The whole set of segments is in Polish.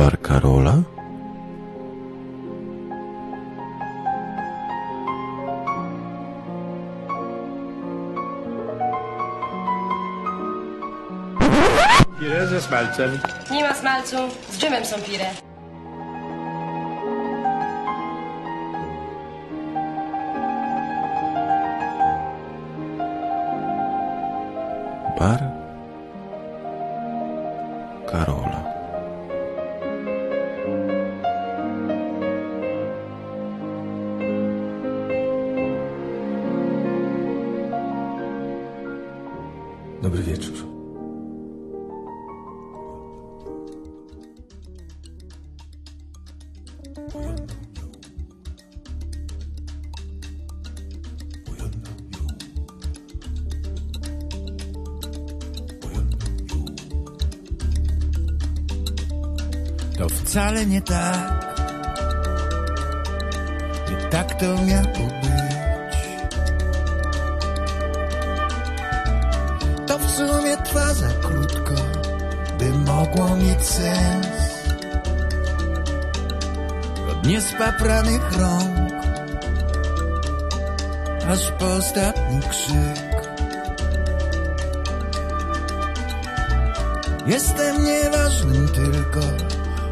Bar Karola? Pire ze smalcem. Nie ma smalcu, z dżemem są pire. Wcale nie tak. Nie tak to miało być. To w sumie trwa za krótko, by mogło mieć sens. Od niespapranych rąk, aż po ostatni krzyk. Jestem nieważnym tylko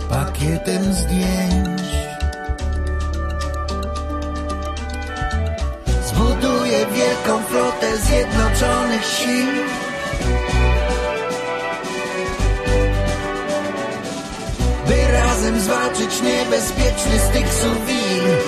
pakietem zdjęć. Zbuduję wielką flotę zjednoczonych sił. By razem zwalczyć niebezpieczny Styxu-Wir. Styxu-Wir.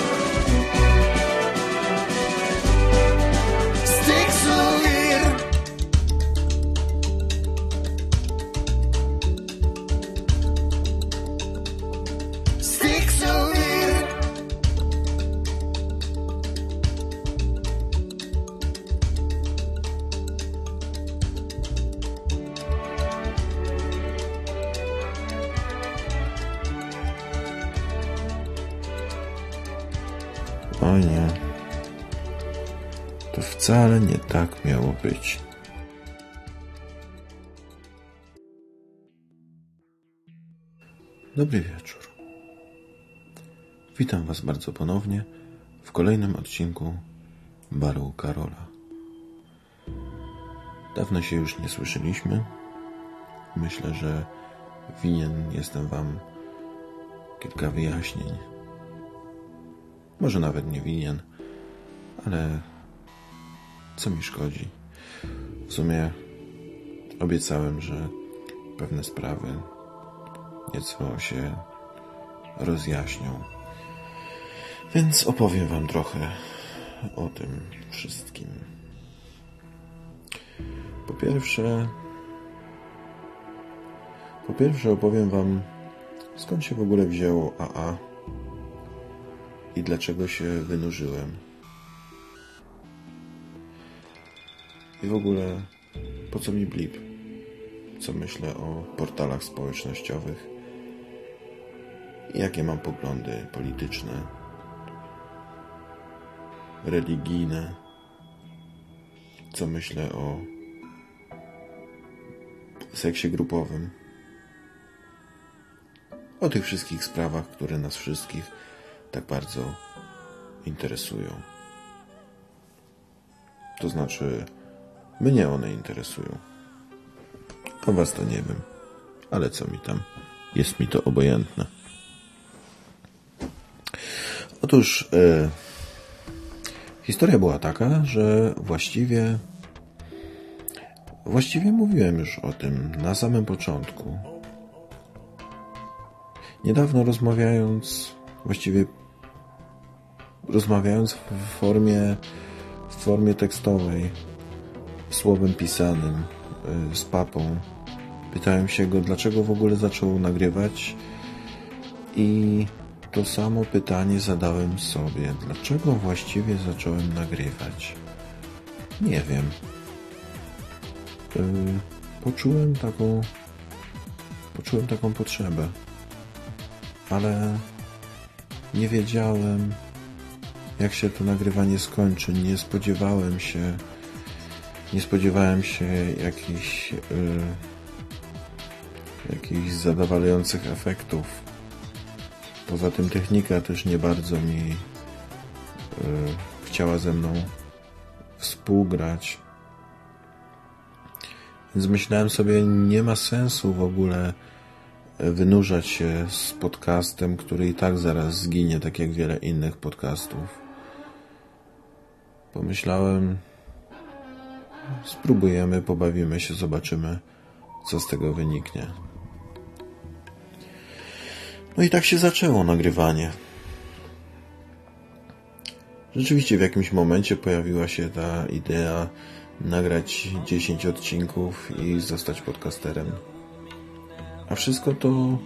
Być. Dobry wieczór. Witam Was bardzo ponownie w kolejnym odcinku Baru Karola. Dawno się już nie słyszeliśmy. Myślę, że winien jestem Wam kilka wyjaśnień. Może nawet nie winien, ale co mi szkodzi? W sumie obiecałem, że pewne sprawy nieco się rozjaśnią. Więc opowiem Wam trochę o tym wszystkim. Po pierwsze, po pierwsze opowiem Wam, skąd się w ogóle wzięło AA i dlaczego się wynurzyłem. I w ogóle po co mi blip? Co myślę o portalach społecznościowych? Jakie mam poglądy polityczne, religijne? Co myślę o seksie grupowym? O tych wszystkich sprawach, które nas wszystkich tak bardzo interesują. To znaczy, mnie one interesują. A was to nie wiem. Ale co mi tam? Jest mi to obojętne. Otóż e, historia była taka, że właściwie właściwie mówiłem już o tym na samym początku. Niedawno rozmawiając, właściwie rozmawiając w formie, w formie tekstowej, słowem pisanym y, z papą, pytałem się go, dlaczego w ogóle zaczął nagrywać i to samo pytanie zadałem sobie. Dlaczego właściwie zacząłem nagrywać? Nie wiem. Y, Poczułem taką poczułem taką potrzebę. Ale nie wiedziałem, jak się to nagrywanie skończy. Nie spodziewałem się, nie spodziewałem się jakichś, yy, jakichś zadowalających efektów Poza tym technika też nie bardzo mi yy, chciała ze mną współgrać. Więc myślałem sobie, nie ma sensu w ogóle wynurzać się z podcastem, który i tak zaraz zginie, tak jak wiele innych podcastów. Pomyślałem, spróbujemy, pobawimy się, zobaczymy, co z tego wyniknie. No i tak się zaczęło nagrywanie. Rzeczywiście w jakimś momencie pojawiła się ta idea nagrać 10 odcinków i zostać podcasterem. A wszystko to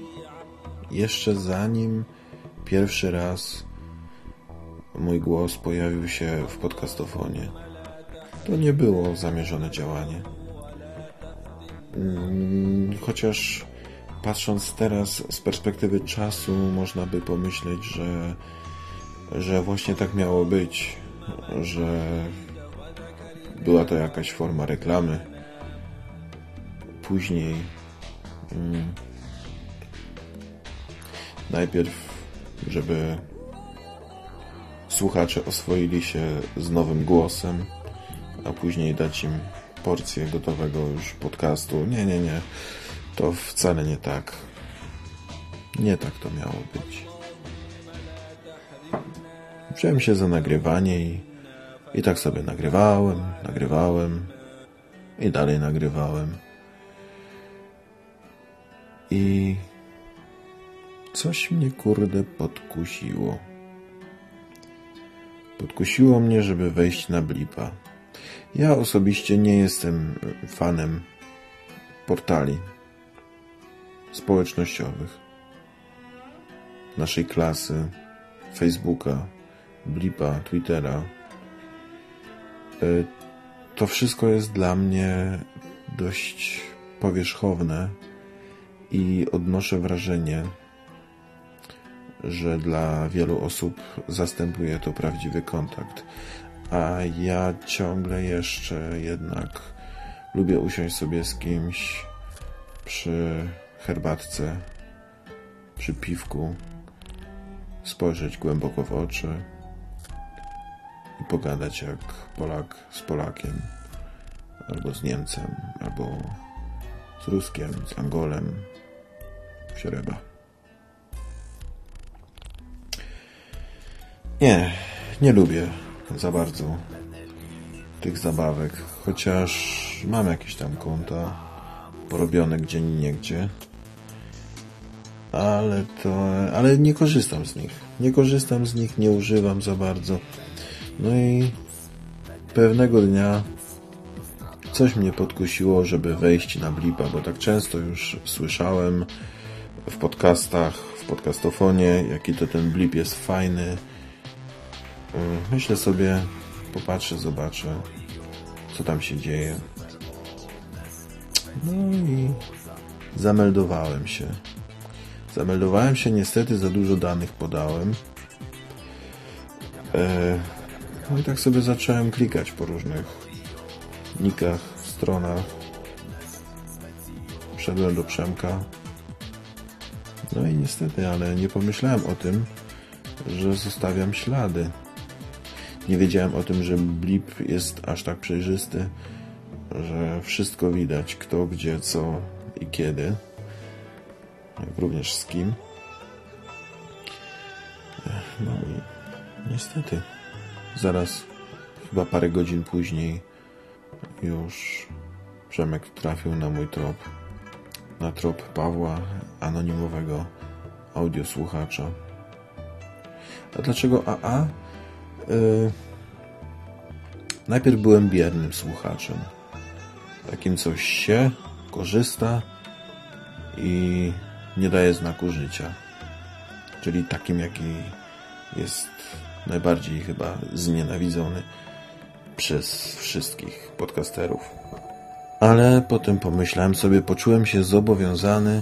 jeszcze zanim pierwszy raz mój głos pojawił się w podcastofonie. To nie było zamierzone działanie. Mm, chociaż patrząc teraz z perspektywy czasu, można by pomyśleć, że, że właśnie tak miało być, że była to jakaś forma reklamy. Później hmm, najpierw, żeby słuchacze oswoili się z nowym głosem, a później dać im porcję gotowego już podcastu. Nie, nie, nie. To wcale nie tak. Nie tak to miało być. Wziąłem się za nagrywanie i, i tak sobie nagrywałem, nagrywałem i dalej nagrywałem. I coś mnie kurde podkusiło. Podkusiło mnie, żeby wejść na blipa. Ja osobiście nie jestem fanem portali społecznościowych. Naszej klasy, Facebooka, Blipa, Twittera. E, to wszystko jest dla mnie dość powierzchowne i odnoszę wrażenie, że dla wielu osób zastępuje to prawdziwy kontakt. A ja ciągle jeszcze jednak lubię usiąść sobie z kimś przy herbatce, przy piwku, spojrzeć głęboko w oczy i pogadać jak Polak z Polakiem, albo z Niemcem, albo z Ruskiem, z Angolem, Siereba. Nie, nie lubię za bardzo tych zabawek, chociaż mam jakieś tam konta porobione gdzie niegdzie. Ale to, ale nie korzystam z nich. Nie korzystam z nich, nie używam za bardzo. No i pewnego dnia coś mnie podkusiło, żeby wejść na blipa, bo tak często już słyszałem w podcastach, w podcastofonie, jaki to ten blip jest fajny, myślę sobie, popatrzę, zobaczę, co tam się dzieje. No i zameldowałem się. Zameldowałem się, niestety za dużo danych podałem. E, no i tak sobie zacząłem klikać po różnych nikach, stronach. Wszedłem do Przemka. No i niestety, ale nie pomyślałem o tym, że zostawiam ślady. Nie wiedziałem o tym, że blip jest aż tak przejrzysty, że wszystko widać, kto, gdzie, co i kiedy. Jak również z kim. No i niestety, zaraz, chyba parę godzin później, już Przemek trafił na mój trop. Na trop Pawła, anonimowego audiosłuchacza. A dlaczego AA? Yy, najpierw byłem biernym słuchaczem. Takim coś się, korzysta i nie daje znaku życia. Czyli takim, jaki jest najbardziej chyba znienawidzony przez wszystkich podcasterów. Ale potem pomyślałem sobie, poczułem się zobowiązany,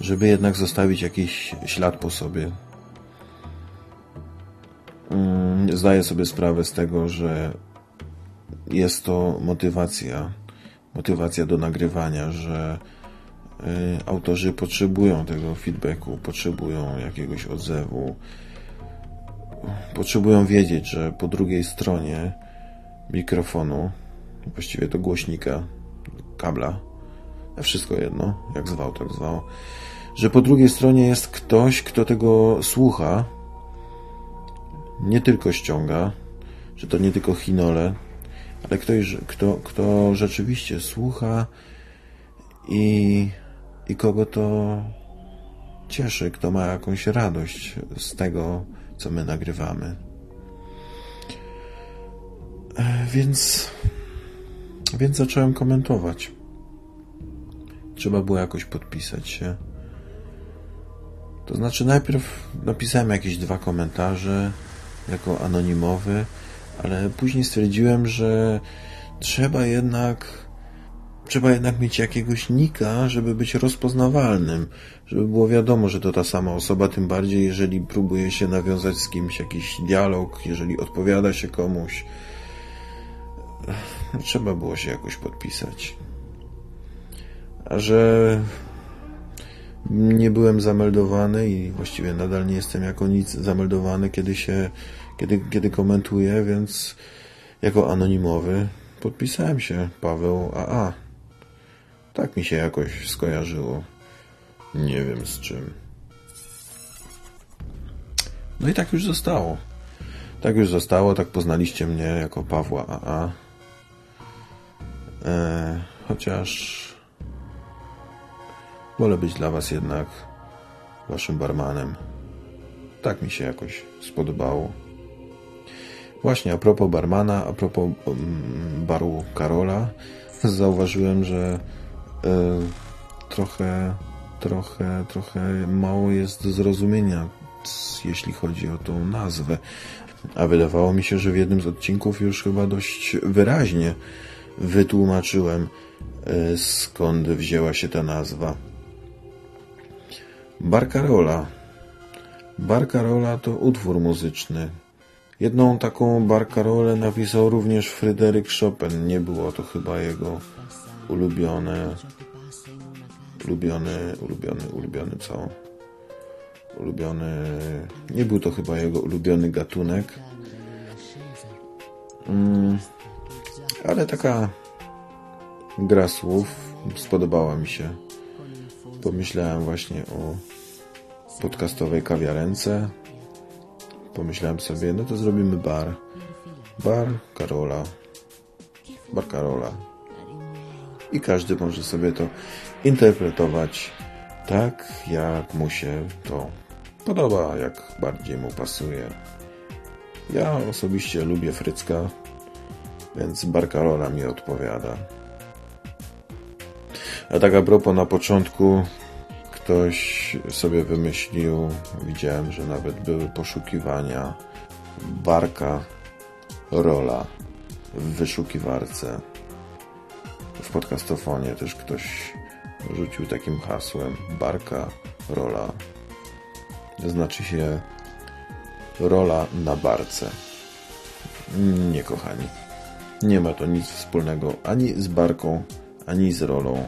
żeby jednak zostawić jakiś ślad po sobie, zdaję sobie sprawę z tego, że jest to motywacja, motywacja do nagrywania, że autorzy potrzebują tego feedbacku, potrzebują jakiegoś odzewu, potrzebują wiedzieć, że po drugiej stronie mikrofonu, właściwie do głośnika, kabla, wszystko jedno, jak zwał, tak zwał, że po drugiej stronie jest ktoś, kto tego słucha, nie tylko ściąga, że to nie tylko chinole, ale ktoś, kto, kto rzeczywiście słucha i, i kogo to cieszy, kto ma jakąś radość z tego, co my nagrywamy. E, więc, więc zacząłem komentować. Trzeba było jakoś podpisać się. To znaczy, najpierw napisałem jakieś dwa komentarze jako anonimowy, ale później stwierdziłem, że trzeba jednak trzeba jednak mieć jakiegoś nika, żeby być rozpoznawalnym, żeby było wiadomo, że to ta sama osoba, tym bardziej jeżeli próbuje się nawiązać z kimś jakiś dialog, jeżeli odpowiada się komuś. No, trzeba było się jakoś podpisać. A że nie byłem zameldowany i właściwie nadal nie jestem jako nic zameldowany, kiedy się, kiedy, kiedy komentuję, więc jako anonimowy podpisałem się Paweł AA. Tak mi się jakoś skojarzyło. Nie wiem z czym. No i tak już zostało. Tak już zostało, tak poznaliście mnie jako Pawła AA. Eee, chociaż wolę być dla Was jednak Waszym barmanem. Tak mi się jakoś spodobało. Właśnie a propos barmana, a propos um, baru Karola, zauważyłem, że E, trochę, trochę, trochę mało jest zrozumienia, jeśli chodzi o tą nazwę. A wydawało mi się, że w jednym z odcinków już chyba dość wyraźnie wytłumaczyłem, e, skąd wzięła się ta nazwa. Barcarola. Barcarola to utwór muzyczny. Jedną taką barkarolę napisał również Fryderyk Chopin. Nie było to chyba jego ulubione, ulubiony, ulubiony, ulubiony co? Ulubiony, nie był to chyba jego ulubiony gatunek, mm, ale taka gra słów spodobała mi się. Pomyślałem właśnie o podcastowej kawiarence. Pomyślałem sobie, no to zrobimy bar. Bar Karola. Bar Karola i każdy może sobie to interpretować tak, jak mu się to podoba, jak bardziej mu pasuje. Ja osobiście lubię Frycka, więc Barcarola mi odpowiada. A tak a propos, na początku ktoś sobie wymyślił, widziałem, że nawet były poszukiwania Barka Rola w wyszukiwarce w podcastofonie też ktoś rzucił takim hasłem barka, rola. Znaczy się rola na barce. Nie, kochani. Nie ma to nic wspólnego ani z barką, ani z rolą. E,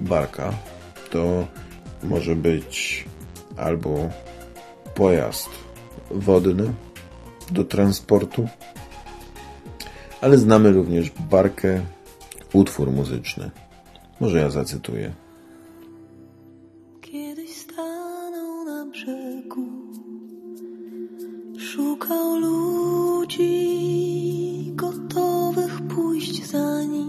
barka to może być albo pojazd wodny do transportu, ale znamy również barkę utwór muzyczny. Może ja zacytuję. Kiedyś stanął na brzegu, szukał ludzi gotowych pójść za nim,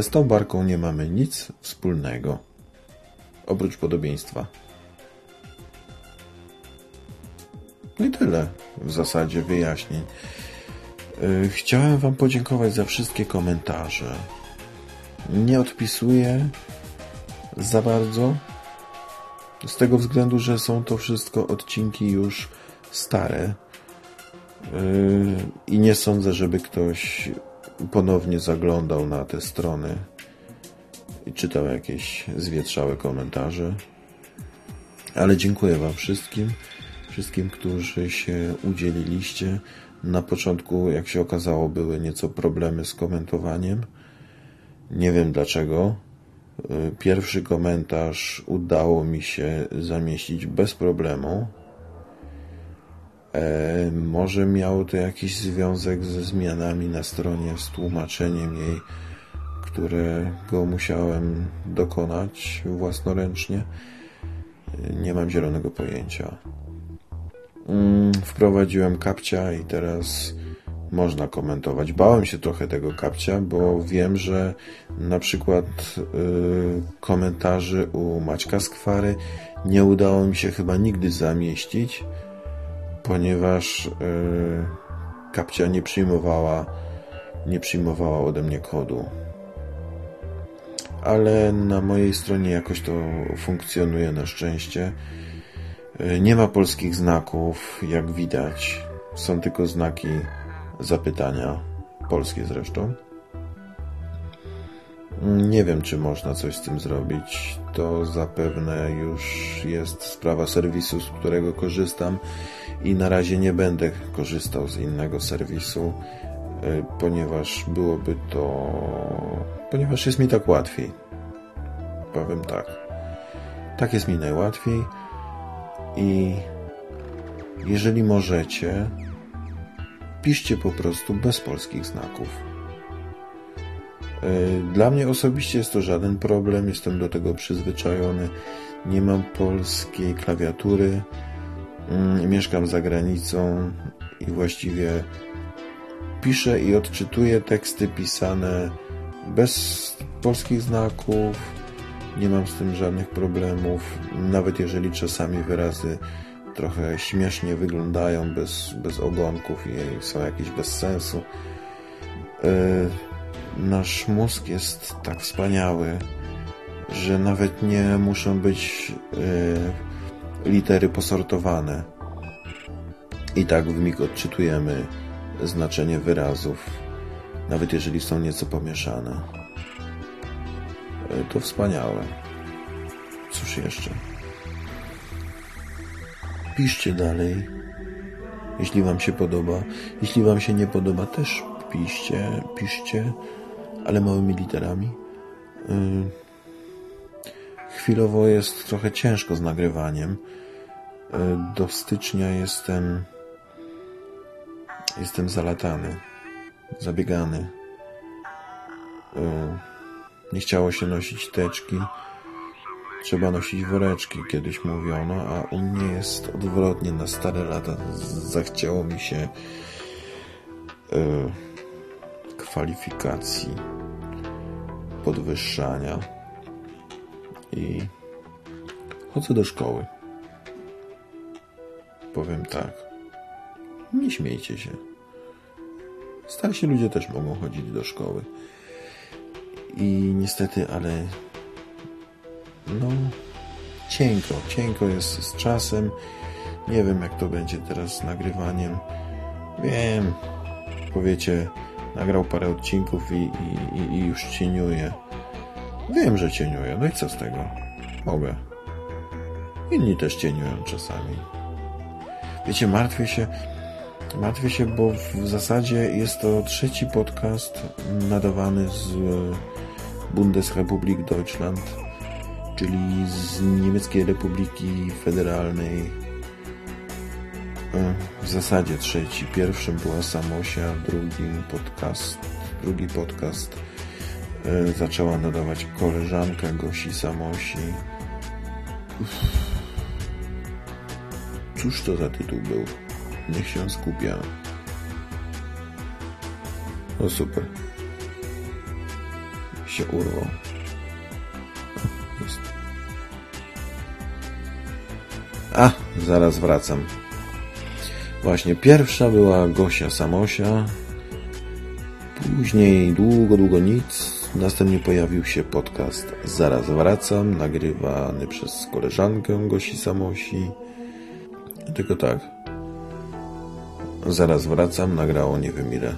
ale z tą barką nie mamy nic wspólnego. Oprócz podobieństwa. No i tyle w zasadzie wyjaśnień. Yy, chciałem Wam podziękować za wszystkie komentarze. Nie odpisuję za bardzo. Z tego względu, że są to wszystko odcinki już stare. Yy, I nie sądzę, żeby ktoś ponownie zaglądał na te strony i czytał jakieś zwietrzałe komentarze. Ale dziękuję Wam wszystkim, wszystkim, którzy się udzieliliście. Na początku, jak się okazało, były nieco problemy z komentowaniem. Nie wiem dlaczego. Pierwszy komentarz udało mi się zamieścić bez problemu. E, może miało to jakiś związek ze zmianami na stronie, z tłumaczeniem jej, którego musiałem dokonać własnoręcznie. Nie mam zielonego pojęcia. Mm, wprowadziłem kapcia i teraz można komentować. Bałem się trochę tego kapcia, bo wiem, że na przykład yy, komentarzy u Maćka Skwary nie udało mi się chyba nigdy zamieścić, ponieważ yy, kapcia nie przyjmowała nie przyjmowała ode mnie kodu. Ale na mojej stronie jakoś to funkcjonuje na szczęście. Yy, nie ma polskich znaków, jak widać. Są tylko znaki zapytania, polskie zresztą. Nie wiem, czy można coś z tym zrobić. To zapewne już jest sprawa serwisu, z którego korzystam i na razie nie będę korzystał z innego serwisu, y, ponieważ byłoby to... ponieważ jest mi tak łatwiej. Powiem tak. Tak jest mi najłatwiej i jeżeli możecie, piszcie po prostu bez polskich znaków. E, dla mnie osobiście jest to żaden problem, jestem do tego przyzwyczajony. Nie mam polskiej klawiatury, mieszkam za granicą i właściwie piszę i odczytuję teksty pisane bez polskich znaków. Nie mam z tym żadnych problemów, nawet jeżeli czasami wyrazy trochę śmiesznie wyglądają bez, bez ogonków i są jakieś bez sensu. E, nasz mózg jest tak wspaniały, że nawet nie muszą być e, litery posortowane. I tak w mig odczytujemy znaczenie wyrazów, nawet jeżeli są nieco pomieszane. E, to wspaniałe. Cóż jeszcze? piszcie dalej, jeśli Wam się podoba. Jeśli Wam się nie podoba, też piszcie, piszcie, ale małymi literami. Y, chwilowo jest trochę ciężko z nagrywaniem. Y, do stycznia jestem jestem zalatany, zabiegany. Y, nie chciało się nosić teczki Trzeba nosić woreczki, kiedyś mówiono, a u mnie jest odwrotnie. Na stare lata zachciało mi się yy, kwalifikacji, podwyższania i chodzę do szkoły. Powiem tak. Nie śmiejcie się. Starsi ludzie też mogą chodzić do szkoły. I niestety, ale no, cienko, cienko jest z czasem. Nie wiem, jak to będzie teraz z nagrywaniem. Wiem, powiecie, nagrał parę odcinków i, i, i już cieniuje. Wiem, że cieniuję, no i co z tego? Mogę. Inni też cieniują czasami. Wiecie, martwię się, martwię się, bo w zasadzie jest to trzeci podcast nadawany z Bundesrepublik Deutschland czyli z Niemieckiej Republiki Federalnej. E, w zasadzie trzeci. Pierwszym była Samosia, drugim podcast, drugi podcast e, zaczęła nadawać koleżanka Gosi Samosi. Cóż to za tytuł był? Niech się skupia. O super. się urwał. Jest. A, zaraz wracam. Właśnie pierwsza była Gosia Samosia. Później długo, długo nic. Następnie pojawił się podcast Zaraz wracam, nagrywany przez koleżankę Gosi Samosi. Tylko tak. Zaraz wracam, nagrało nie wiem ile.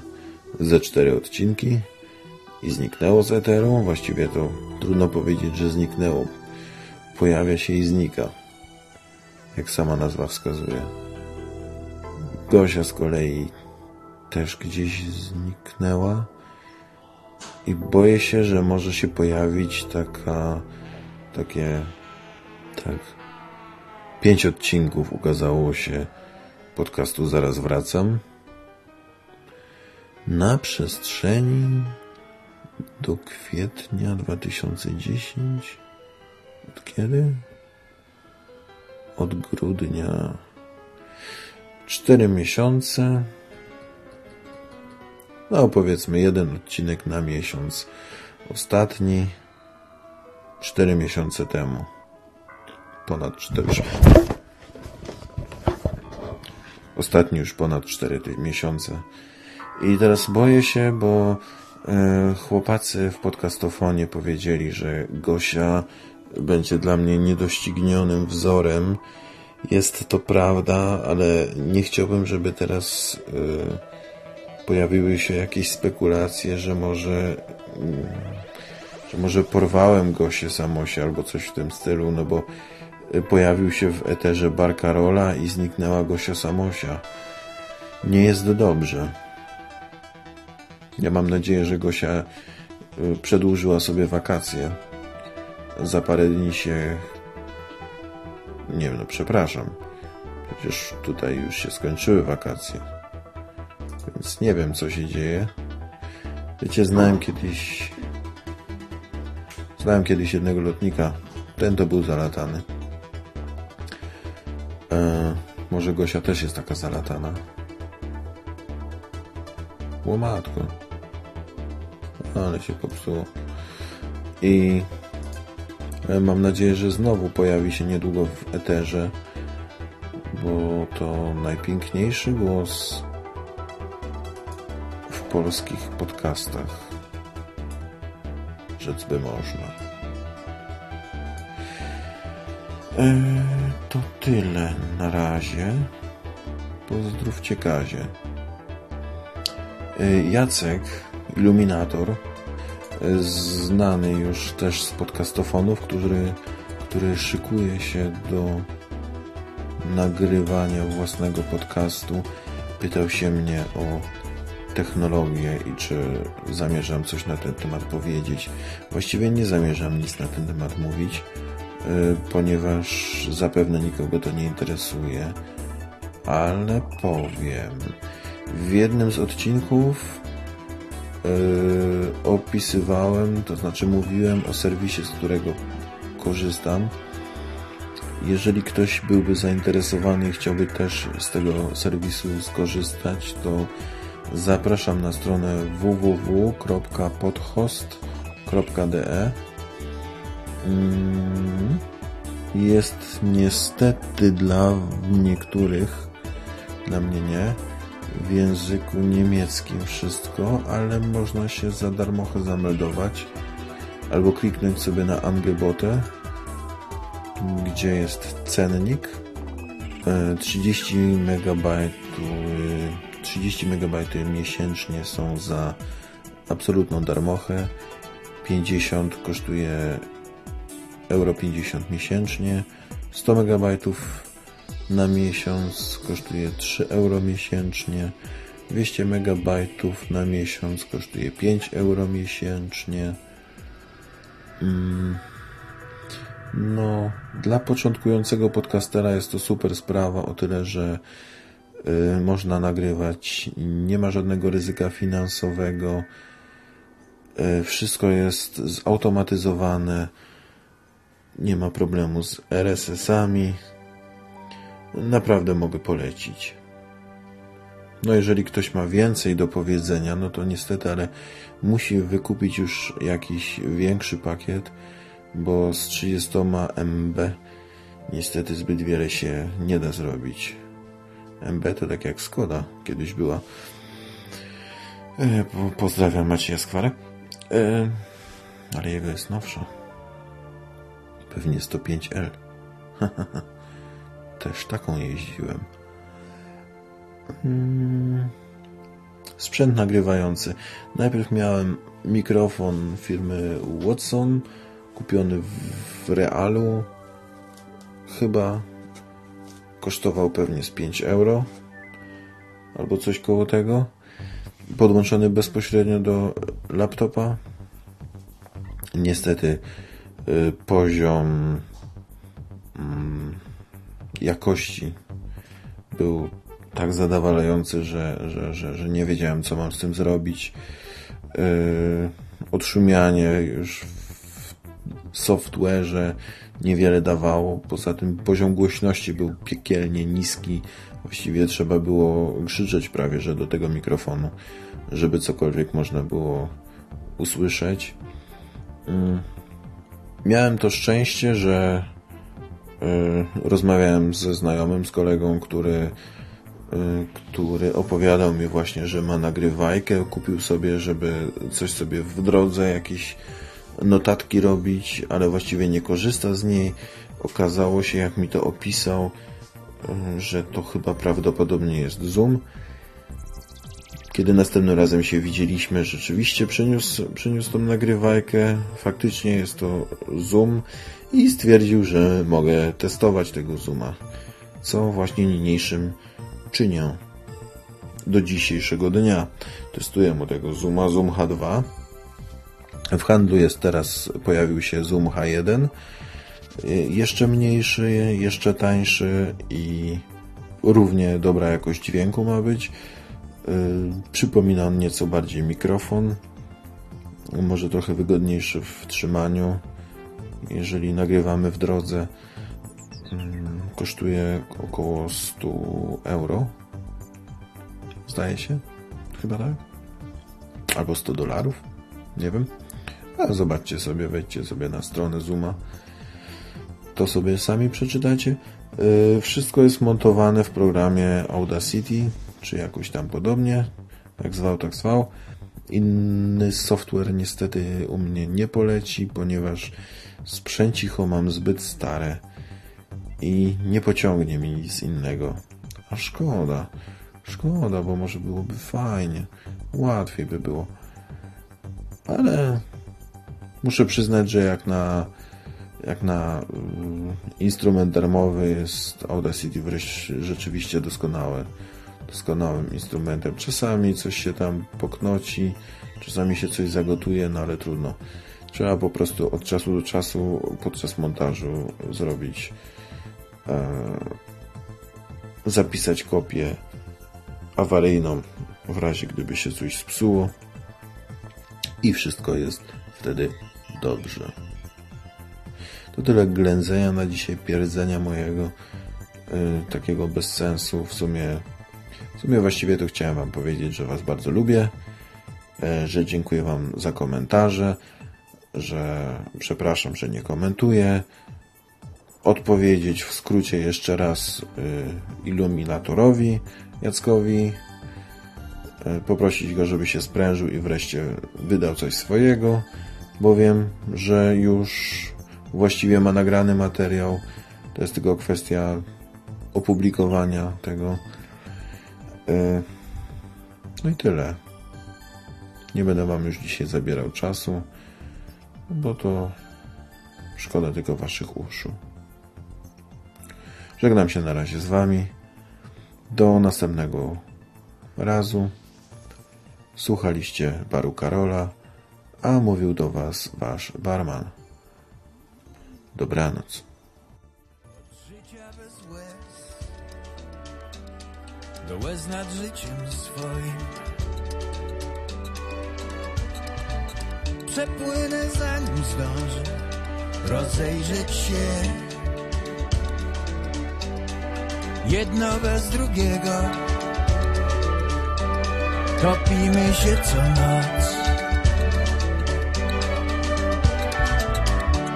Ze cztery odcinki i zniknęło z eteru. Właściwie to trudno powiedzieć, że zniknęło. Pojawia się i znika. Jak sama nazwa wskazuje. Gosia z kolei też gdzieś zniknęła i boję się, że może się pojawić taka takie tak. Pięć odcinków ukazało się podcastu Zaraz Wracam. Na przestrzeni do kwietnia 2010 od kiedy? Od grudnia. Cztery miesiące no powiedzmy jeden odcinek na miesiąc. Ostatni cztery miesiące temu. Ponad cztery. Ostatni już ponad cztery miesiące. I teraz boję się, bo e, chłopacy w podcastofonie powiedzieli, że Gosia będzie dla mnie niedoścignionym wzorem. Jest to prawda, ale nie chciałbym, żeby teraz e, pojawiły się jakieś spekulacje, że może mm, że może porwałem Gosię Samosie albo coś w tym stylu, no bo y, pojawił się w eterze Barcarola i zniknęła Gosia Samosia. Nie jest dobrze. Ja mam nadzieję, że Gosia y, przedłużyła sobie wakacje. Za parę dni się... Nie wiem, no przepraszam. Przecież tutaj już się skończyły wakacje. Więc nie wiem, co się dzieje. Wiecie, znałem kiedyś... Znałem kiedyś jednego lotnika. Ten to był zalatany. E, może Gosia też jest taka zalatana. Łomatko. Ale się popsuło. I e, mam nadzieję, że znowu pojawi się niedługo w eterze, bo to najpiękniejszy głos polskich podcastach. Rzec by można. E, to tyle na razie. Pozdrówcie Kazie. E, Jacek, iluminator, znany już też z podcastofonów, który, który szykuje się do nagrywania własnego podcastu, pytał się mnie o technologię i czy zamierzam coś na ten temat powiedzieć. Właściwie nie zamierzam nic na ten temat mówić, y, ponieważ zapewne nikogo to nie interesuje, ale powiem. W jednym z odcinków yy, opisywałem, to znaczy mówiłem o serwisie, z którego korzystam. Jeżeli ktoś byłby zainteresowany i chciałby też z tego serwisu skorzystać, to Zapraszam na stronę www.podhost.de mm, Jest niestety dla niektórych, dla mnie nie, w języku niemieckim wszystko, ale można się za darmo zameldować albo kliknąć sobie na Angebote, gdzie jest cennik 30 e, MB 30 MB miesięcznie są za absolutną darmochę. 50 kosztuje euro 50 miesięcznie. 100 MB na miesiąc kosztuje 3 euro miesięcznie. 200 MB na miesiąc kosztuje 5 euro miesięcznie. Mm. No, dla początkującego podcastera jest to super sprawa, o tyle, że można nagrywać, nie ma żadnego ryzyka finansowego, y, wszystko jest zautomatyzowane, nie ma problemu z RSS-ami. Naprawdę mogę polecić. No jeżeli ktoś ma więcej do powiedzenia, no to niestety, ale musi wykupić już jakiś większy pakiet, bo z 30 MB niestety zbyt wiele się nie da zrobić. MB to tak jak Skoda kiedyś była. E, pozdrawiam Macieja Skwarę. E, ale jego jest nowsza. Pewnie 105L. Też taką jeździłem. Hmm. Sprzęt nagrywający. Najpierw miałem mikrofon firmy Watson, kupiony w realu. Chyba kosztował pewnie z 5 euro albo coś koło tego. Podłączony bezpośrednio do laptopa. Niestety y, poziom mm, jakości był tak zadawalający, że, że, że, że nie wiedziałem, co mam z tym zrobić. Yy, odszumianie już w software'ze niewiele dawało. Poza tym poziom głośności był piekielnie niski. Właściwie trzeba było krzyczeć prawie, że do tego mikrofonu, żeby cokolwiek można było usłyszeć. Yy. Miałem to szczęście, że yy, rozmawiałem ze znajomym, z kolegą, który Y, który opowiadał mi właśnie, że ma nagrywajkę, kupił sobie, żeby coś sobie w drodze, jakieś notatki robić, ale właściwie nie korzysta z niej. Okazało się, jak mi to opisał, y, że to chyba prawdopodobnie jest Zoom. Kiedy następnym razem się widzieliśmy, rzeczywiście przyniósł, przyniósł tą nagrywajkę. Faktycznie jest to Zoom i stwierdził, że mogę testować tego Zooma, co właśnie niniejszym czynię do dzisiejszego dnia. Testuję mu tego Zooma Zoom H2. W handlu jest teraz, pojawił się Zoom H1. Jeszcze mniejszy, jeszcze tańszy i równie dobra jakość dźwięku ma być. Przypomina on nieco bardziej mikrofon. Może trochę wygodniejszy w trzymaniu. Jeżeli nagrywamy w drodze, kosztuje około 100 euro. Zdaje się. Chyba tak. Albo 100 dolarów. Nie wiem. Zobaczcie sobie, wejdźcie sobie na stronę Zuma. To sobie sami przeczytacie. Yy, wszystko jest montowane w programie Audacity, czy jakoś tam podobnie. Jak zwał, tak zwał. Inny software niestety u mnie nie poleci, ponieważ sprzęcicho mam zbyt stare i nie pociągnie mi nic innego. A szkoda. Szkoda, bo może byłoby fajnie. Łatwiej by było. Ale muszę przyznać, że jak na jak na y, instrument darmowy jest Audacity rzeczywiście doskonałe. Doskonałym instrumentem. Czasami coś się tam poknoci, czasami się coś zagotuje, no ale trudno. Trzeba po prostu od czasu do czasu podczas montażu zrobić E, zapisać kopię awaryjną w razie gdyby się coś spsuło i wszystko jest wtedy dobrze. To tyle ględzenia na dzisiaj, pierdzenia mojego yy, takiego bez sensu. W sumie, w sumie właściwie to chciałem Wam powiedzieć, że Was bardzo lubię, yy, że dziękuję Wam za komentarze, że przepraszam, że nie komentuję, odpowiedzieć w skrócie jeszcze raz y, iluminatorowi Jackowi, y, poprosić go, żeby się sprężył i wreszcie wydał coś swojego, bo wiem, że już właściwie ma nagrany materiał. To jest tylko kwestia opublikowania tego. Y, no i tyle. Nie będę Wam już dzisiaj zabierał czasu, bo to szkoda tylko Waszych uszu. Żegnam się na razie z Wami. Do następnego razu. Słuchaliście baru Karola, a mówił do Was Wasz barman. Dobranoc. Do łez nad życiem swoim Przepłynę zanim zdążę rozejrzeć się jedno bez drugiego. Tropimy się co noc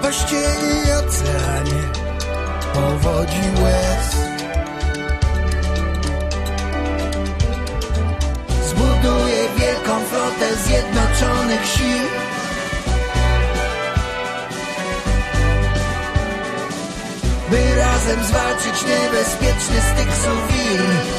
W pościeli i oceanie Powodzi łez. Zbuduję wielką flotę zjednoczonych sił. By razem zwalczyć niebezpieczny styk suwir